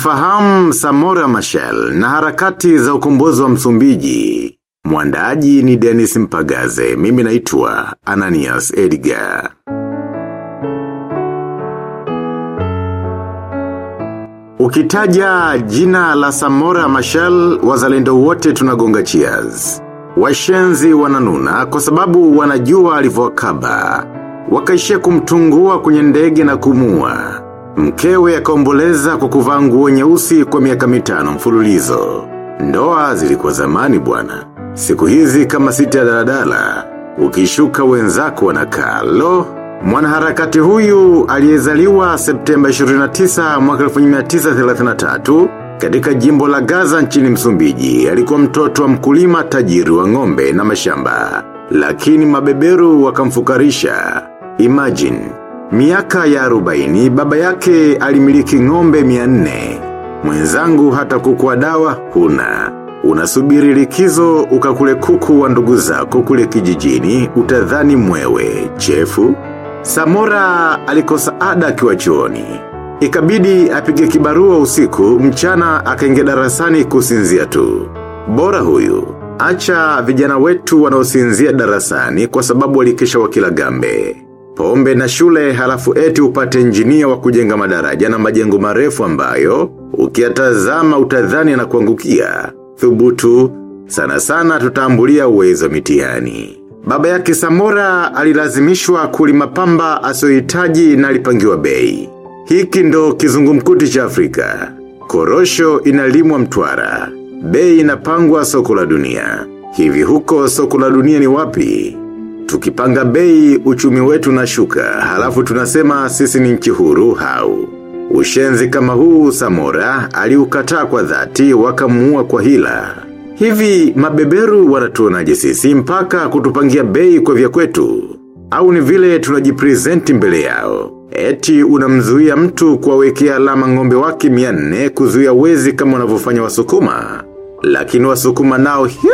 Unamfahamu Samora Machel na harakati za ukombozi wa msumbiji. Mwandaji ni Dennis Mpagaze, mimi naitwa Ananias Edgar. Ukitaja jina la Samora Machel, wazalendo wote tunagonga cheers. Washenzi wananuna kwa sababu wanajua alivyowakaba. Wakaishia kumtungua kwenye ndege na kumua. Mkewe akaomboleza kwa kuvaa nguo nyeusi kwa miaka mitano mfululizo. Ndoa zilikuwa zamani bwana. Siku hizi kama sita daladala, ukishuka wenzako wanakaa lo. Mwanaharakati huyu aliyezaliwa Septemba 29 mwaka 1933 katika jimbo la Gaza nchini Msumbiji alikuwa mtoto wa mkulima tajiri wa ng'ombe na mashamba. Lakini mabeberu wakamfukarisha. Imagine, miaka ya arobaini baba yake alimiliki ng'ombe 400. Mwenzangu hata kuku wa dawa huna. Unasubiri likizo ukakule kuku wa ndugu zako kule kijijini utadhani mwewe, chefu. Samora alikosa ada akiwa chuoni. Ikabidi apige kibarua usiku mchana akaingia darasani kusinzia tu. Bora huyu. Acha vijana wetu wanaosinzia darasani kwa sababu walikesha wakila gambe. Pombe na shule halafu eti upate injinia wa kujenga madaraja na majengo marefu ambayo, ukiatazama utadhani na kuangukia. Thubutu, sana sana tutambulia uwezo mitihani. Baba yake Samora alilazimishwa kulima pamba na alipangiwa bei. Hiki ndo kizungumkuti cha Afrika. Korosho inalimwa mtwara. Bei inapangwa soko la dunia. Hivi huko soko la dunia ni wapi? Tukipanga bei uchumi wetu na shuka, halafu tunasema sisi ni nchi huru hau. Ushenzi kama huu Samora aliukataa kwa dhati wakamuua kwa hila. Hivi mabeberu wanatuonaje sisi mpaka kutupangia bei kwa vya kwetu. Au ni vile tunajipresenti mbele yao. Eti unamzuia mtu kuwawekea alama ng'ombe wake 400 kuzuia wezi kama wanavyofanya wasukuma. Lakini wasukuma nao hii.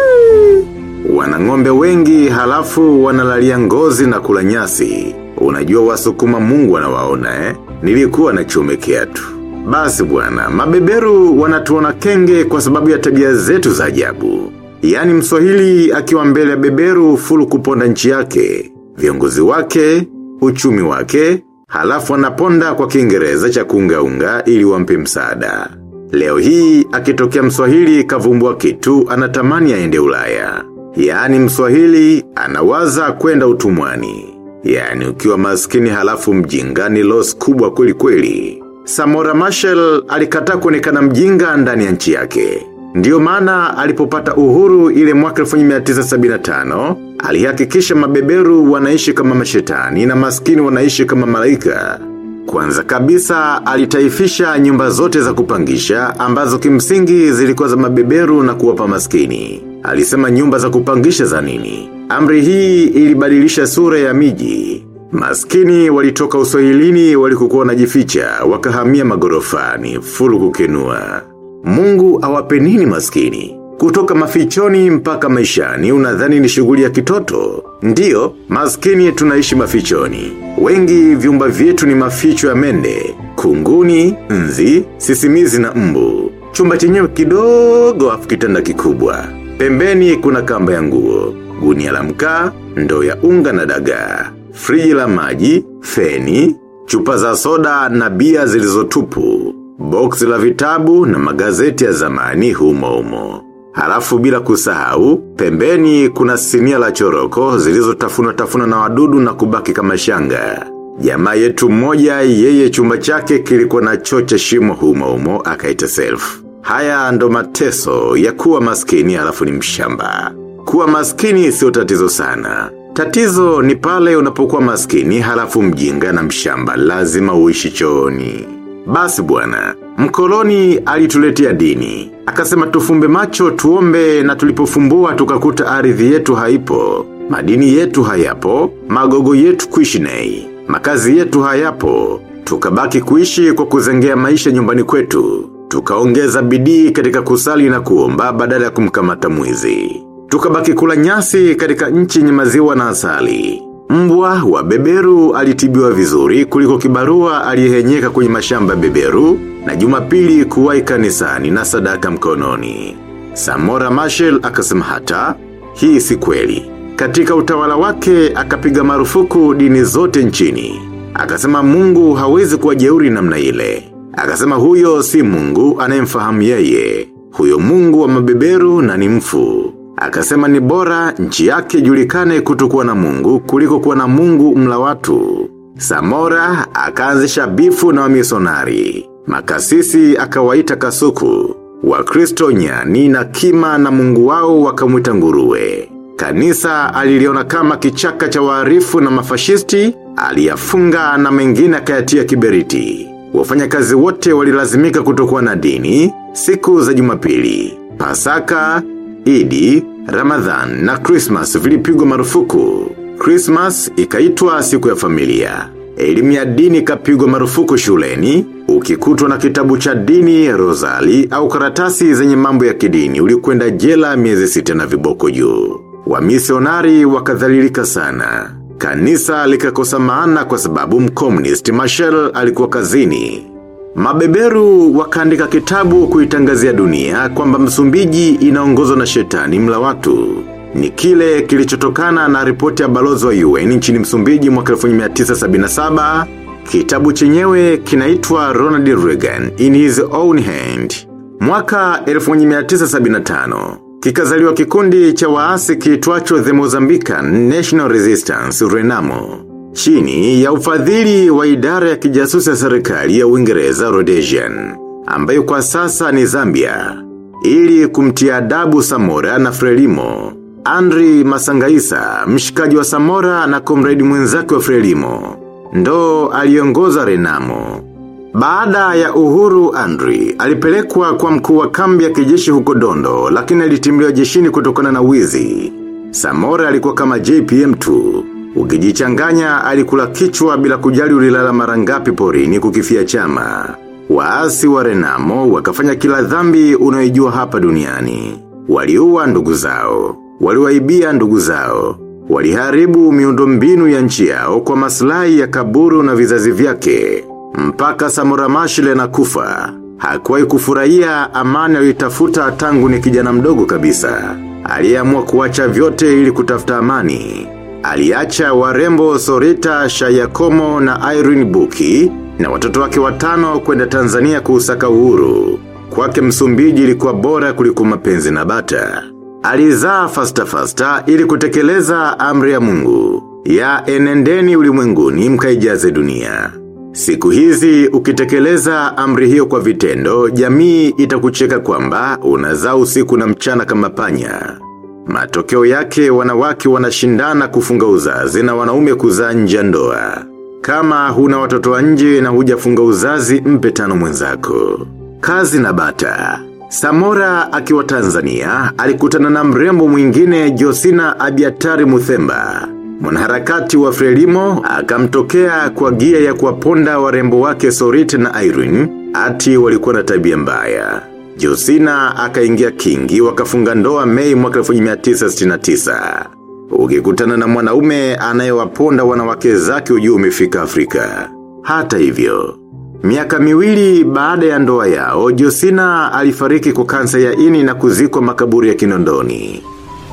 Wana ng'ombe wengi halafu wanalalia ngozi na kula nyasi. Unajua wasukuma mungu anawaona eh. Nilikuwa na chume tu. Basi bwana, mabeberu wanatuona kenge kwa sababu ya tabia zetu za ajabu. Yani mswahili akiwa mbele ya beberu fulu kuponda nchi yake, viongozi wake, uchumi wake, halafu anaponda kwa kiingereza cha kuungaunga ili wampe msaada. Leo hii akitokea mswahili kavumbua kitu anatamani aende ulaya. Yaani mswahili anawaza kwenda utumwani. Yani ukiwa maskini halafu mjinga ni los kubwa kweli kweli. Samora Machel alikataa kuonekana mjinga ndani ya nchi yake. Ndiyo maana alipopata uhuru ile mwaka 1975, alihakikisha mabeberu wanaishi kama mashetani na maskini wanaishi kama malaika. Kwanza kabisa alitaifisha nyumba zote za kupangisha ambazo kimsingi zilikuwa za mabeberu na kuwapa maskini. Alisema nyumba za kupangisha za nini. Amri hii ilibadilisha sura ya miji. Maskini walitoka uswahilini walikokuwa wanajificha, wakahamia magorofani, fulu kukenua. Mungu awape nini maskini? Kutoka mafichoni mpaka maishani unadhani ni shughuli ya kitoto. Ndiyo, maskini tunaishi mafichoni. Wengi vyumba vyetu ni maficho ya mende, kunguni, nzi, sisimizi na mbu. Chumba chenyewe kidogo afu kitanda kikubwa. Pembeni kuna kamba ya nguo, gunia la mkaa, ndoo ya unga na dagaa friji la maji, feni, chupa za soda na bia zilizotupu, box la vitabu na magazeti ya zamani humo humo. Halafu bila kusahau, pembeni kuna sinia la choroko zilizotafuna tafuna na wadudu na kubaki kama shanga. Jamaa yetu mmoja yeye chumba chake kilikuwa na choo cha shimo humo humo akaita self. Haya ndo mateso ya kuwa maskini alafu ni mshamba. Kuwa maskini sio tatizo sana. Tatizo ni pale unapokuwa maskini halafu mjinga na mshamba lazima uishi chooni. Basi bwana, mkoloni alituletea dini. Akasema tufumbe macho tuombe na tulipofumbua tukakuta ardhi yetu haipo. Madini yetu hayapo, magogo yetu kuishi nei. Makazi yetu hayapo, tukabaki kuishi kwa kuzengea maisha nyumbani kwetu. Tukaongeza bidii katika kusali na kuomba badala ya kumkamata mwizi. Tukabaki kula nyasi katika nchi yenye maziwa na asali. Mbwa wa beberu alitibiwa vizuri kuliko kibarua aliyehenyeka kwenye mashamba beberu na jumapili kuwai kanisani na sadaka mkononi. Samora Machel akasema hata, hii si kweli. Katika utawala wake akapiga marufuku dini zote nchini. Akasema mungu hawezi kuwa jeuri namna ile. Akasema huyo si mungu anayemfahamu yeye. Huyo mungu wa mabeberu na ni mfu. Akasema ni bora nchi yake julikane kutokuwa na mungu kuliko kuwa na mungu mla watu. Samora akaanzisha bifu na wamisonari. Makasisi akawaita kasuku. Wakristo nyani na kima na mungu wao wakamwita nguruwe. Kanisa aliliona kama kichaka cha waarifu na mafashisti, aliyafunga na mengine akayatia kiberiti. Wafanyakazi wote walilazimika kutokuwa na dini, siku za jumapili. Pasaka, Idi, Ramadhan na Christmas vilipigwa marufuku. Christmas ikaitwa siku ya familia. Elimu ya dini ikapigwa marufuku shuleni, ukikutwa na kitabu cha dini, rozali au karatasi zenye mambo ya kidini ulikwenda jela miezi sita na viboko juu. Wamisionari wakadhalilika sana. Kanisa likakosa maana kwa sababu mkomunist Marshall alikuwa kazini. Mabeberu wakaandika kitabu kuitangazia dunia kwamba msumbiji inaongozwa na shetani mla watu. Ni kile kilichotokana na ripoti ya balozi wa UN nchini msumbiji mwaka 1977. Kitabu chenyewe kinaitwa Ronald Reagan in his own hand. Mwaka 1975. Kikazaliwa kikundi cha waasi kiitwacho The Mozambican National Resistance Renamo. Chini ya ufadhili wa idara ya kijasusi ya serikali ya Uingereza Rhodesian, ambayo kwa sasa ni Zambia, ili kumtia adabu Samora na Frelimo. Andri Masangaisa, mshikaji wa Samora na komredi mwenzake wa Frelimo, ndo aliongoza Renamo. Baada ya uhuru Andri, alipelekwa kwa mkuu wa kambi ya kijeshi huko dondo, lakini alitimliwa jeshini kutokana na wizi. Samora alikuwa kama JPM tu. Ukijichanganya alikula kichwa bila kujali ulilala mara ngapi porini kukifia chama. Waasi wa Renamo wakafanya kila dhambi unaijua hapa duniani. Waliua ndugu zao. Waliwaibia ndugu zao. Waliharibu miundombinu ya nchi yao kwa maslahi ya kaburu na vizazi vyake. Mpaka Samora Mashile na kufa. Hakuwahi kufurahia amani aliyotafuta tangu ni kijana mdogo kabisa. Aliamua kuacha vyote ili kutafuta amani. Aliacha warembo Sorita, Shayakomo na Irene Buki na watoto wake watano kwenda Tanzania kuusaka uhuru. Kwake msumbiji ilikuwa bora kuliko mapenzi na bata. Alizaa fasta fasta ili kutekeleza amri ya mungu. Ya enendeni ulimwenguni mkaijaze dunia. Siku hizi ukitekeleza amri hiyo kwa vitendo, jamii itakucheka kwamba unazaa usiku na mchana kama panya. Matokeo yake wanawake wanashindana kufunga uzazi na wanaume kuzaa nje ya ndoa. Kama huna watoto wa nje na hujafunga uzazi mpe tano mwenzako. Kazi na bata. Samora akiwa Tanzania alikutana na mrembo mwingine Josina Abiatari Muthemba. Mwanaharakati wa Frelimo akamtokea kwa gia ya kuwaponda warembo wake Sorit na Irene ati walikuwa na tabia mbaya. Josina akaingia kingi wakafunga ndoa mei mwaka 1969. Ukikutana na mwanaume anayewaponda wanawake zake ujue umefika Afrika. Hata hivyo. Miaka miwili baada ya ndoa yao, Josina alifariki kwa kansa ya ini na kuzikwa makaburi ya kinondoni.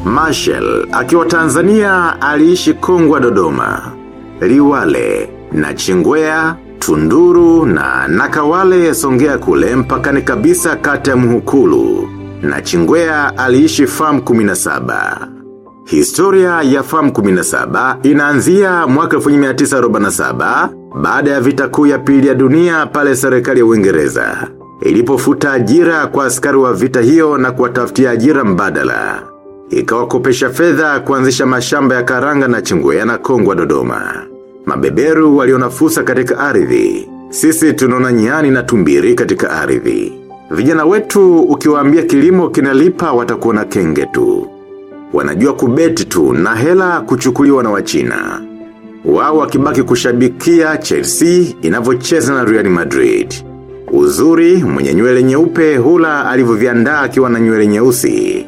Marshall, akiwa Tanzania, aliishi Kongwa Dodoma, Liwale, na Chingwea, Tunduru na Nakawale Songea kule mpakani kabisa kata ya Muhukulu. Na Chingwea aliishi farm 17. Historia ya farm 17 inaanzia mwaka 1947 baada ya vita kuu ya pili ya dunia pale serikali ya Uingereza. Ilipofuta ajira kwa askari wa vita hiyo na kuwatafutia ajira mbadala. Ikawakopesha fedha kuanzisha mashamba ya karanga na chingwea na kongwa dodoma. Mabeberu waliona fusa katika ardhi. Sisi tunaona nyani na tumbiri katika ardhi. Vijana wetu ukiwaambia kilimo kinalipa watakuona kenge tu. Wanajua kubeti tu na hela kuchukuliwa na wachina. Wao wakibaki kushabikia Chelsea inavyocheza na Real Madrid. Uzuri mwenye nywele nyeupe hula alivyoviandaa akiwa na nywele nyeusi.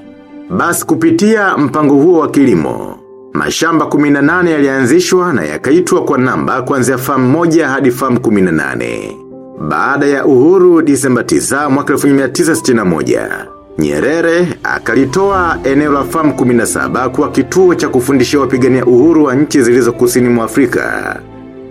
Basi kupitia mpango huo wa kilimo, Mashamba 18 yalianzishwa na yakaitwa kwa namba kuanzia famu moja hadi famu 18. Baada ya uhuru Disemba 9 mwaka 1961, Nyerere akalitoa eneo la famu 17 kuwa kituo cha kufundishia wapigania uhuru wa nchi zilizo kusini mwa Afrika.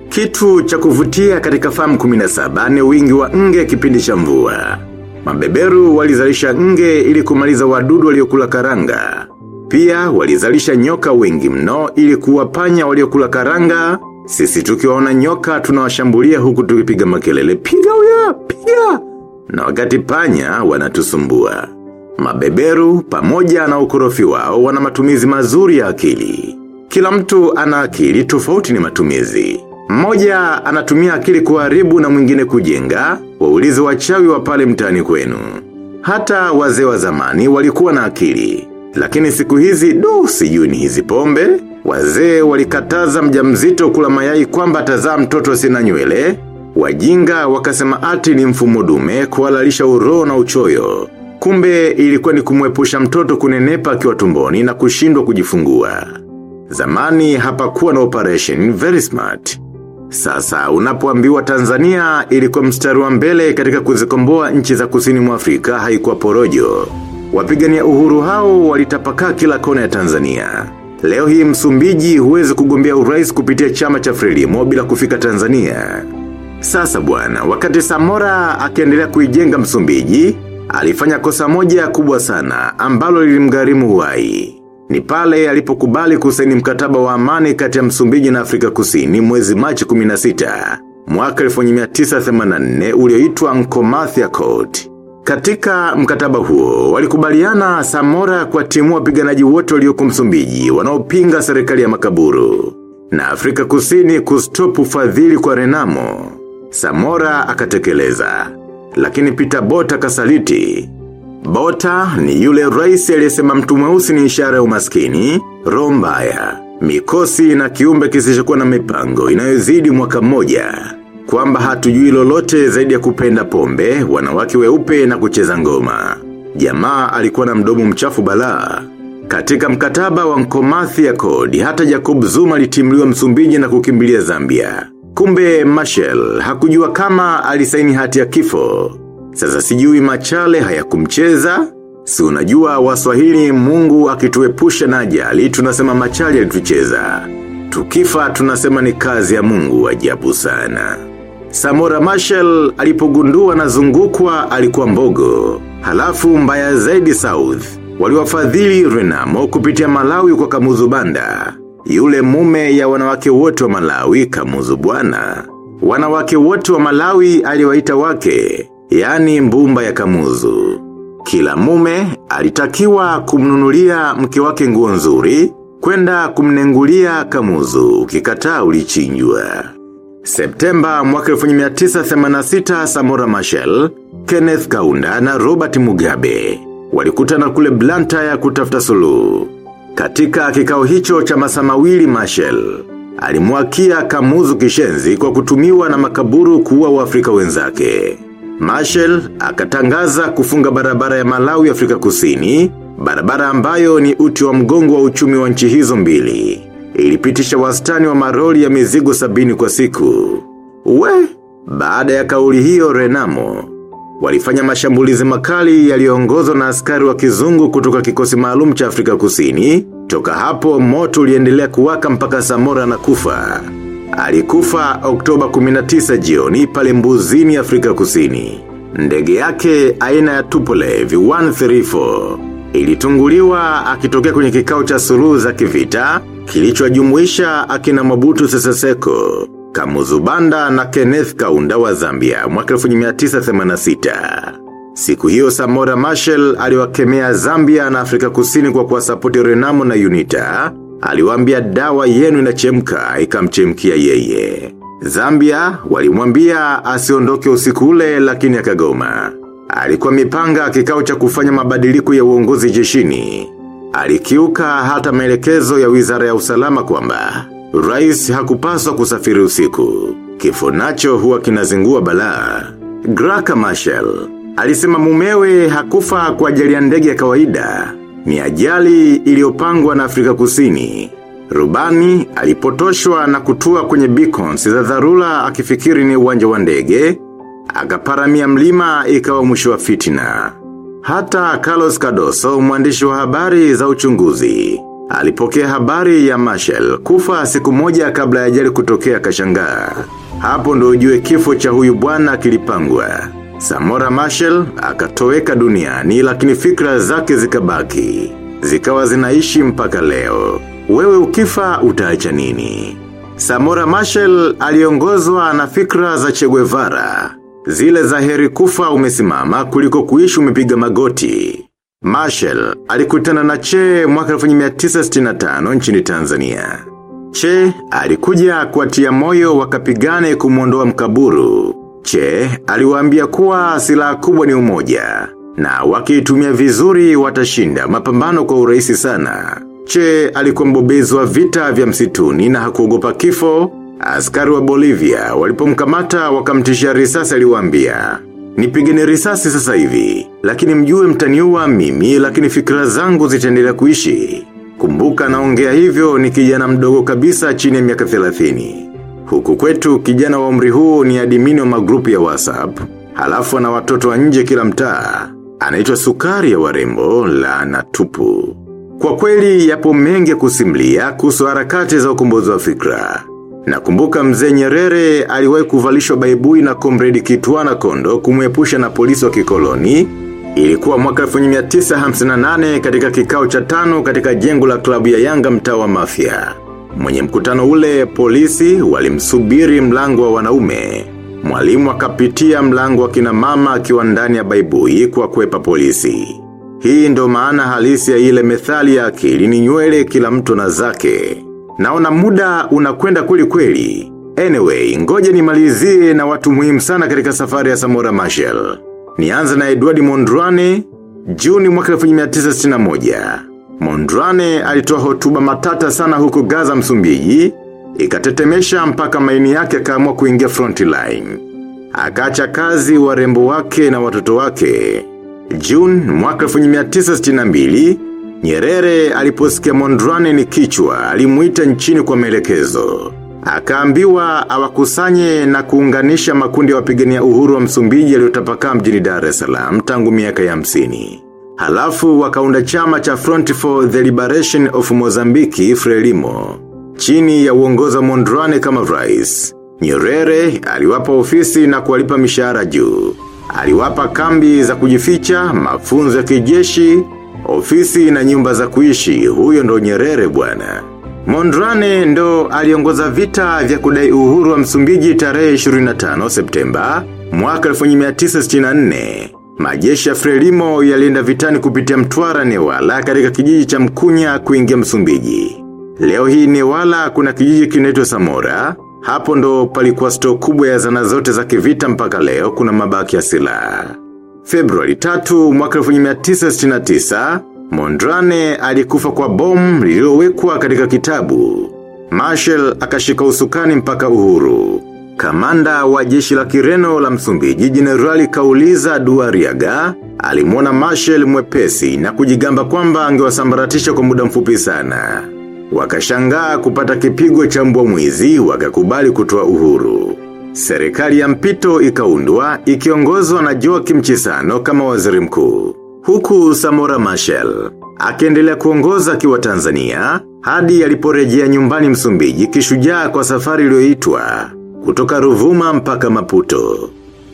Kitu cha kuvutia katika famu 17 ni wingi wa nge kipindi cha mvua. Mabeberu walizalisha nge ili kumaliza wadudu waliokula karanga. Pia walizalisha nyoka wengi mno ili kuwapanya waliokula karanga. Sisi tukiwaona nyoka tunawashambulia huku tukipiga makelele. Piga uya, piga! Na wakati panya wanatusumbua. Mabeberu pamoja na ukorofi wao wana matumizi mazuri ya akili. Kila mtu ana akili tofauti ni matumizi. Mmoja anatumia akili kuharibu na mwingine kujenga, waulizi wachawi wa pale mtaani kwenu. Hata wazee wa zamani walikuwa na akili. Lakini siku hizi, do sijui ni hizi pombe, wazee walikataza mjamzito kula mayai kwamba atazaa mtoto sina nywele, wajinga wakasema ati ni mfumo dume kuhalalisha uroho na uchoyo. Kumbe ilikuwa ni kumwepusha mtoto kunenepa akiwa tumboni na kushindwa kujifungua. Zamani hapakuwa na operation very smart. Sasa unapoambiwa Tanzania ilikuwa mstari wa mbele katika kuzikomboa nchi za kusini mwa Afrika haikuwa porojo. Wapigania uhuru hao walitapakaa kila kona ya Tanzania. Leo hii msumbiji huwezi kugombea urais kupitia chama cha Frelimo bila kufika Tanzania. Sasa bwana, wakati Samora akiendelea kuijenga msumbiji, alifanya kosa moja kubwa sana ambalo lilimgharimu uhai. Ni pale alipokubali kusaini mkataba wa amani kati ya Msumbiji na Afrika Kusini mwezi Machi 16 mwaka 1984 ulioitwa Nkomathia Code. Katika mkataba huo, walikubaliana Samora kwa timu wapiganaji wote walioko Msumbiji wanaopinga serikali ya makaburu na Afrika Kusini kustopu fadhili kwa Renamo. Samora akatekeleza, lakini Peter Bota kasaliti. Bota ni yule rais aliyesema mtu mweusi ni ishara ya umaskini, rombaya, mbaya, mikosi na kiumbe kisichokuwa na mipango inayozidi mwaka mmoja. Kwamba hatujui lolote zaidi ya kupenda pombe, wanawake weupe na kucheza ngoma. Jamaa alikuwa na mdomo mchafu balaa. Katika mkataba wa Nkomathi ya kodi, hata Jacob Zuma litimliwa msumbiji na kukimbilia Zambia. Kumbe Marshall hakujua kama alisaini hati ya kifo. Sasa sijui machale hayakumcheza. Si unajua waswahili mungu akituepusha na ajali, tunasema machale alitucheza. Tukifa tunasema ni kazi ya mungu ajabu sana. Samora Marshall alipogundua na zungukwa alikuwa mbogo. Halafu mbaya zaidi South. Waliwafadhili Renamo kupitia Malawi kwa Kamuzu Banda. Yule mume ya wanawake wote wa Malawi Kamuzu bwana. Wanawake wote wa Malawi aliwaita wake, yani mbumba ya Kamuzu. Kila mume alitakiwa kumnunulia mke wake nguo nzuri, kwenda kumnengulia Kamuzu, ukikataa ulichinjwa. Septemba mwaka 1986 Samora Machel, Kenneth Kaunda na Robert Mugabe walikutana kule Blanta ya kutafuta suluhu. Katika kikao hicho cha masaa mawili Machel, alimwakia Kamuzu kishenzi kwa kutumiwa na makaburu kuwa waafrika wenzake. Marshall akatangaza kufunga barabara ya Malawi Afrika Kusini, barabara ambayo ni uti wa mgongo wa uchumi wa nchi hizo mbili. Ilipitisha wastani wa maroli ya mizigo sabini kwa siku. We, baada ya kauli hiyo Renamo, walifanya mashambulizi makali yaliyoongozwa na askari wa kizungu kutoka kikosi maalum cha Afrika Kusini. Toka hapo moto uliendelea kuwaka mpaka Samora na kufa. Alikufa Oktoba 19 jioni pale mbuzini Afrika Kusini. Ndege yake aina ya Tupolev 134 ilitunguliwa akitokea kwenye kikao cha suluhu za kivita kilichojumuisha akina Mobutu Sese Seko, Kamuzu Banda na Kenneth Kaunda wa Zambia mwaka 1986. Siku hiyo Samora Machel aliwakemea Zambia na Afrika Kusini kwa kuwasapoti Renamo na UNITA, aliwaambia dawa yenu inachemka ikamchemkia yeye. Zambia walimwambia asiondoke usiku ule lakini akagoma. Alikuwa mipanga kikao cha kufanya mabadiliko ya uongozi jeshini. Alikiuka hata maelekezo ya wizara ya usalama kwamba Rais hakupaswa kusafiri usiku. Kifo nacho huwa kinazingua balaa. Graka Marshall alisema mumewe hakufa kwa ajali ya ndege ya kawaida. Ni ajali iliyopangwa na Afrika Kusini. Rubani alipotoshwa na kutua kwenye beacons za dharura akifikiri ni uwanja wa ndege, akaparamia mlima ikawa mwisho wa fitina. Hata Carlos Cardoso, mwandishi wa habari za uchunguzi, alipokea habari ya Marshall kufa siku moja kabla ya ajali kutokea kashangaa. Hapo ndo ujue kifo cha huyu bwana kilipangwa. Samora Marshall akatoweka duniani lakini fikra zake zikabaki. Zikawa zinaishi mpaka leo. Wewe ukifa utaacha nini? Samora Marshall aliongozwa na fikra za Che Guevara. Zile za heri kufa umesimama kuliko kuishi umepiga magoti. Marshall alikutana na Che mwaka 1965 nchini Tanzania. Che alikuja kuatia moyo wakapigane kumwondoa mkaburu. Che aliwaambia kuwa silaha kubwa ni umoja. Na wakiitumia vizuri watashinda mapambano kwa uraisi sana. Che alikuwa wa vita vya msituni na hakuogopa kifo. Askari wa Bolivia walipomkamata wakamtisha risasi aliwaambia. Nipigeni risasi sasa hivi, lakini mjue mtaniua mimi lakini fikra zangu zitaendelea kuishi. Kumbuka naongea hivyo ni kijana mdogo kabisa chini ya miaka 30. Huku kwetu kijana wa umri huu ni adimini wa magrupu ya WhatsApp, halafu na watoto wa nje kila mtaa. Anaitwa sukari ya warembo la natupu. Kwa kweli yapo mengi kusimlia kuhusu harakati za ukombozi wa fikra. Nakumbuka mzee Nyerere aliwahi kuvalishwa baibui na komredi Kitwana Kondo kumwepusha na polisi wa kikoloni. Ilikuwa mwaka 1958 katika kikao cha tano katika jengo la klabu ya Yanga mtaa wa Mafia. Mwenye mkutano ule polisi walimsubiri mlango wa wanaume. Mwalimu akapitia mlango wa kina mama akiwa ndani ya baibui kwa kwepa polisi. Hii ndo maana halisi ya ile methali ya akili ni nywele kila mtu na zake. Naona muda unakwenda kweli kweli. Anyway, ngoja nimalizie na watu muhimu sana katika safari ya Samora Marshall. Nianza na Edward Mondrane, Juni mwaka 1961. Mondrane alitoa hotuba matata sana huko Gaza Msumbiji, ikatetemesha mpaka maini yake akaamua kuingia frontline. Akaacha kazi warembo wake na watoto wake. June mwaka 1962, Nyerere aliposikia Mondrane ni kichwa, alimuita nchini kwa maelekezo. Akaambiwa awakusanye na kuunganisha makundi ya wapigania uhuru wa Msumbiji yaliyotapakaa mjini Dar es Salaam tangu miaka ya hamsini. Halafu wakaunda chama cha Front for the Liberation of Mozambique Frelimo. Chini ya uongoza Mondrane kama rais. Nyerere aliwapa ofisi na kuwalipa mishahara juu. Aliwapa kambi za kujificha, mafunzo ya kijeshi, ofisi na nyumba za kuishi, huyo ndo nyerere bwana. Mondrane ndo aliongoza vita vya kudai uhuru wa msumbiji tarehe 25 Septemba, mwaka 1964. Majeshi ya Frelimo yalienda vitani kupitia mtwara Newala katika kijiji cha Mkunya kuingia Msumbiji. Leo hii Newala kuna kijiji kinaitwa Samora, hapo ndo palikuwa sto kubwa ya zana zote za kivita mpaka leo kuna mabaki ya silaha. Februari 3 mwaka 1969, Mondrane alikufa kwa bomu lililowekwa katika kitabu. Marshall akashika usukani mpaka uhuru. Kamanda wa jeshi la kireno la msumbiji Jenerali Kauliza Duariaga alimwona Marshall mwepesi na kujigamba kwamba angewasambaratisha kwa muda mfupi sana. Wakashangaa kupata kipigo cha mbwa mwizi wakakubali kutoa uhuru. Serikali ya mpito ikaundwa ikiongozwa na Joachim Chisano kama waziri mkuu. Huku Samora Machel, akiendelea kuongoza akiwa Tanzania, hadi aliporejea nyumbani msumbiji kishujaa kwa safari iliyoitwa kutoka Ruvuma mpaka Maputo.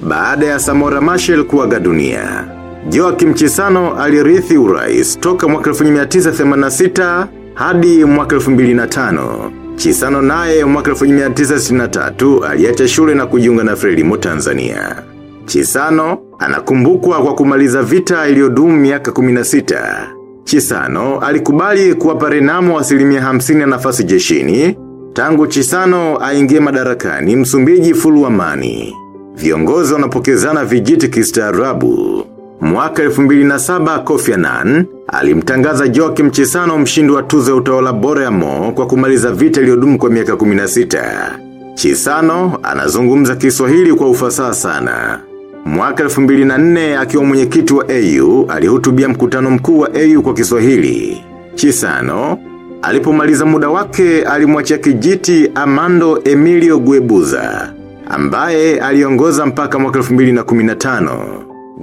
Baada ya Samora Machel kuaga dunia, Joachim Chisano alirithi urais toka mwaka 1986 hadi mwaka 2005. Chisano naye mwaka 1963 aliacha shule na kujiunga na Frelimo Tanzania. Chisano anakumbukwa kwa kumaliza vita iliyodumu miaka 16. Chisano alikubali kuwapa Renamo asilimia 50 ya nafasi jeshini. Tangu Chisano aingie madarakani Msumbiji fulu amani. Viongozi wanapokezana vijiti kistaarabu. Mwaka 2007 Kofi Annan alimtangaza joki Chisano mshindi wa tuzo ya utawala bore ya Mo kwa kumaliza vita iliyodumu kwa miaka 16. Chisano anazungumza Kiswahili kwa ufasaha sana. Mwaka 2004 akiwa mwenyekiti wa eu alihutubia mkutano mkuu wa eu kwa Kiswahili. Chisano Alipomaliza muda wake alimwachia kijiti Amando Emilio Guebuza, ambaye aliongoza mpaka mwaka 2015.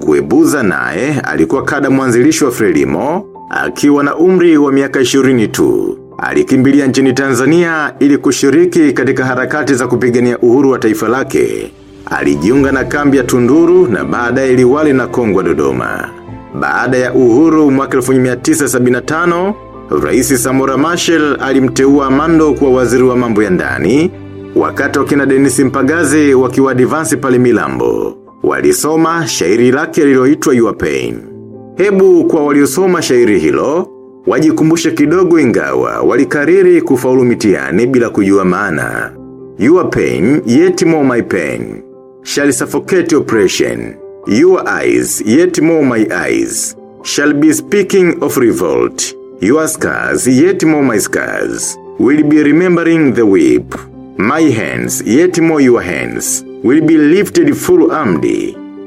Guebuza naye alikuwa kada mwanzilishi wa Frelimo, akiwa na umri wa miaka 20 tu. Alikimbilia nchini Tanzania ili kushiriki katika harakati za kupigania uhuru wa taifa lake. Alijiunga na kambi ya Tunduru na baadaye Liwale na Kongwa Dodoma. Baada ya uhuru mwaka 1975, Rais Samora Machel alimteua Mando kuwa waziri wa mambo ya ndani, wakati wakina Dennis mpagazi wakiwa divansi pale Milambo. Walisoma shairi lake liloitwa Your Pain. Hebu kwa waliosoma shairi hilo, wajikumbushe kidogo ingawa, walikariri kufaulu mitihani bila kujua maana. Your pain, yet more my pain, shall suffocate oppression. Your eyes, yet more my eyes, shall be speaking of revolt. Your scars, yet more my scars, will be remembering the whip. My hands, yet more your hands, will be lifted full armed.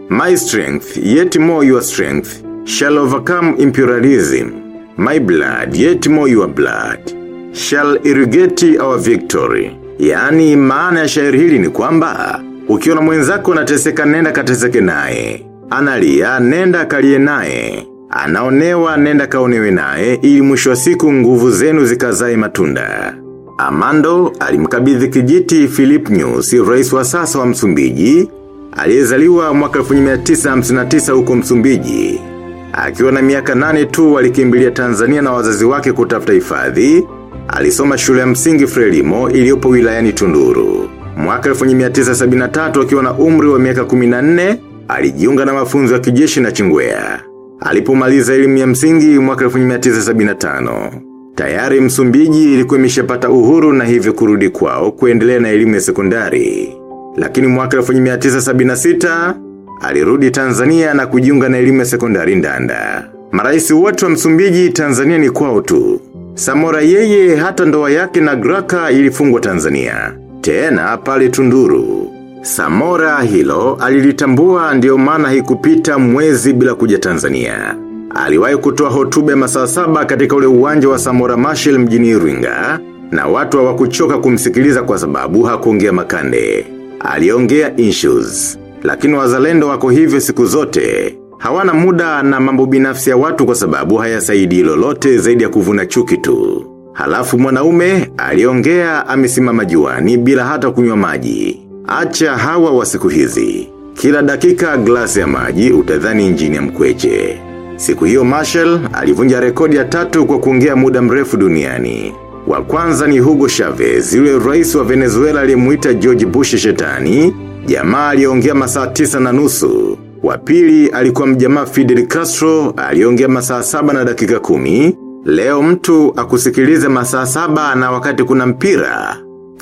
My strength, yet more your strength, shall overcome imperialism. My blood, yet more your blood, shall irrigate our victory. Yani maana ya shairi hili ni kwamba, ukiona mwenzako anateseka nenda kateseke naye. Analia nenda kalie naye. Anaonewa nenda kaonewe naye ili mwisho wa siku nguvu zenu zikazae matunda. Amando alimkabidhi kijiti Philip News, rais wa sasa wa Msumbiji, aliyezaliwa mwaka 1959 huko Msumbiji. Akiwa na miaka nane tu alikimbilia Tanzania na wazazi wake kutafuta hifadhi, alisoma shule ya msingi Frelimo iliyopo wilayani Tunduru. Mwaka 1973 akiwa na umri wa miaka 14, alijiunga na mafunzo ya kijeshi na chingwea. Alipomaliza elimu ya msingi mwaka 1975. Tayari Msumbiji ilikuwa imeshapata uhuru na hivyo kurudi kwao kuendelea na elimu ya sekondari. Lakini mwaka 1976 alirudi Tanzania na kujiunga na elimu ya sekondari ndanda. Maraisi wote wa Msumbiji Tanzania ni kwao tu. Samora yeye hata ndoa yake na Graka ilifungwa Tanzania. Tena pale Tunduru. Samora hilo alilitambua ndio maana hikupita mwezi bila kuja Tanzania. Aliwahi kutoa hotuba masaa saba katika ule uwanja wa Samora Machel mjini Iringa na watu hawakuchoka kumsikiliza kwa sababu hakuongea makande. Aliongea issues. Lakini wazalendo wako hivyo siku zote. Hawana muda na mambo binafsi ya watu kwa sababu hayasaidi lolote zaidi ya kuvuna chuki tu. Halafu mwanaume aliongea amesimama juani bila hata kunywa maji. Acha hawa wa siku hizi. Kila dakika glasi ya maji utadhani injini ya mkweche. Siku hiyo Marshall alivunja rekodi ya tatu kwa kuongea muda mrefu duniani. Wa kwanza ni Hugo Chavez, yule rais wa Venezuela aliyemuita George Bush shetani, jamaa aliongea masaa tisa na nusu. Wa pili alikuwa mjamaa Fidel Castro, aliongea masaa saba na dakika kumi. Leo mtu akusikilize masaa saba na wakati kuna mpira.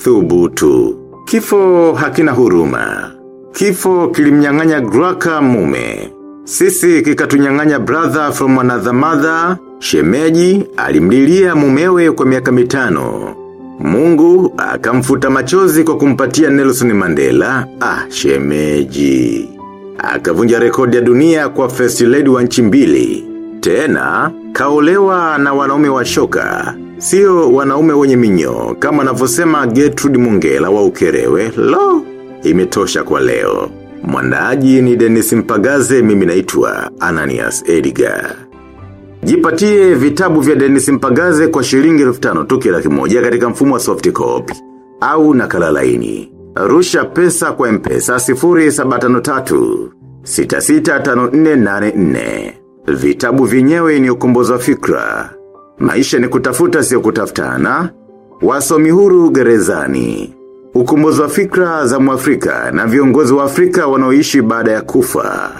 Thubutu. Kifo hakina huruma. Kifo kilimnyang'anya Graka mume. Sisi kikatunyang'anya brother from another mother, shemeji alimlilia mumewe kwa miaka mitano. Mungu akamfuta machozi kwa kumpatia Nelson Mandela, ah shemeji. Akavunja rekodi ya dunia kwa first lady wa nchi mbili. Tena, kaolewa na wanaume wa shoka. Sio wanaume wenye minyo, kama anavyosema Gertrude Mungela wa ukerewe, lo, imetosha kwa leo. Mwandaaji ni Dennis Mpagaze mimi naitwa Ananias Edgar. Jipatie vitabu vya Dennis Mpagaze kwa shilingi elfu tano tu kila kimoja katika mfumo wa soft copy au nakala laini. Rusha pesa kwa mpesa 0753 665484. Vitabu vyenyewe ni ukombozi wa fikra. Maisha ni kutafuta sio kutafutana. Wasomi huru gerezani. Ukombozi wa fikra za mwafrika na viongozi wa Afrika wanaoishi baada ya kufa.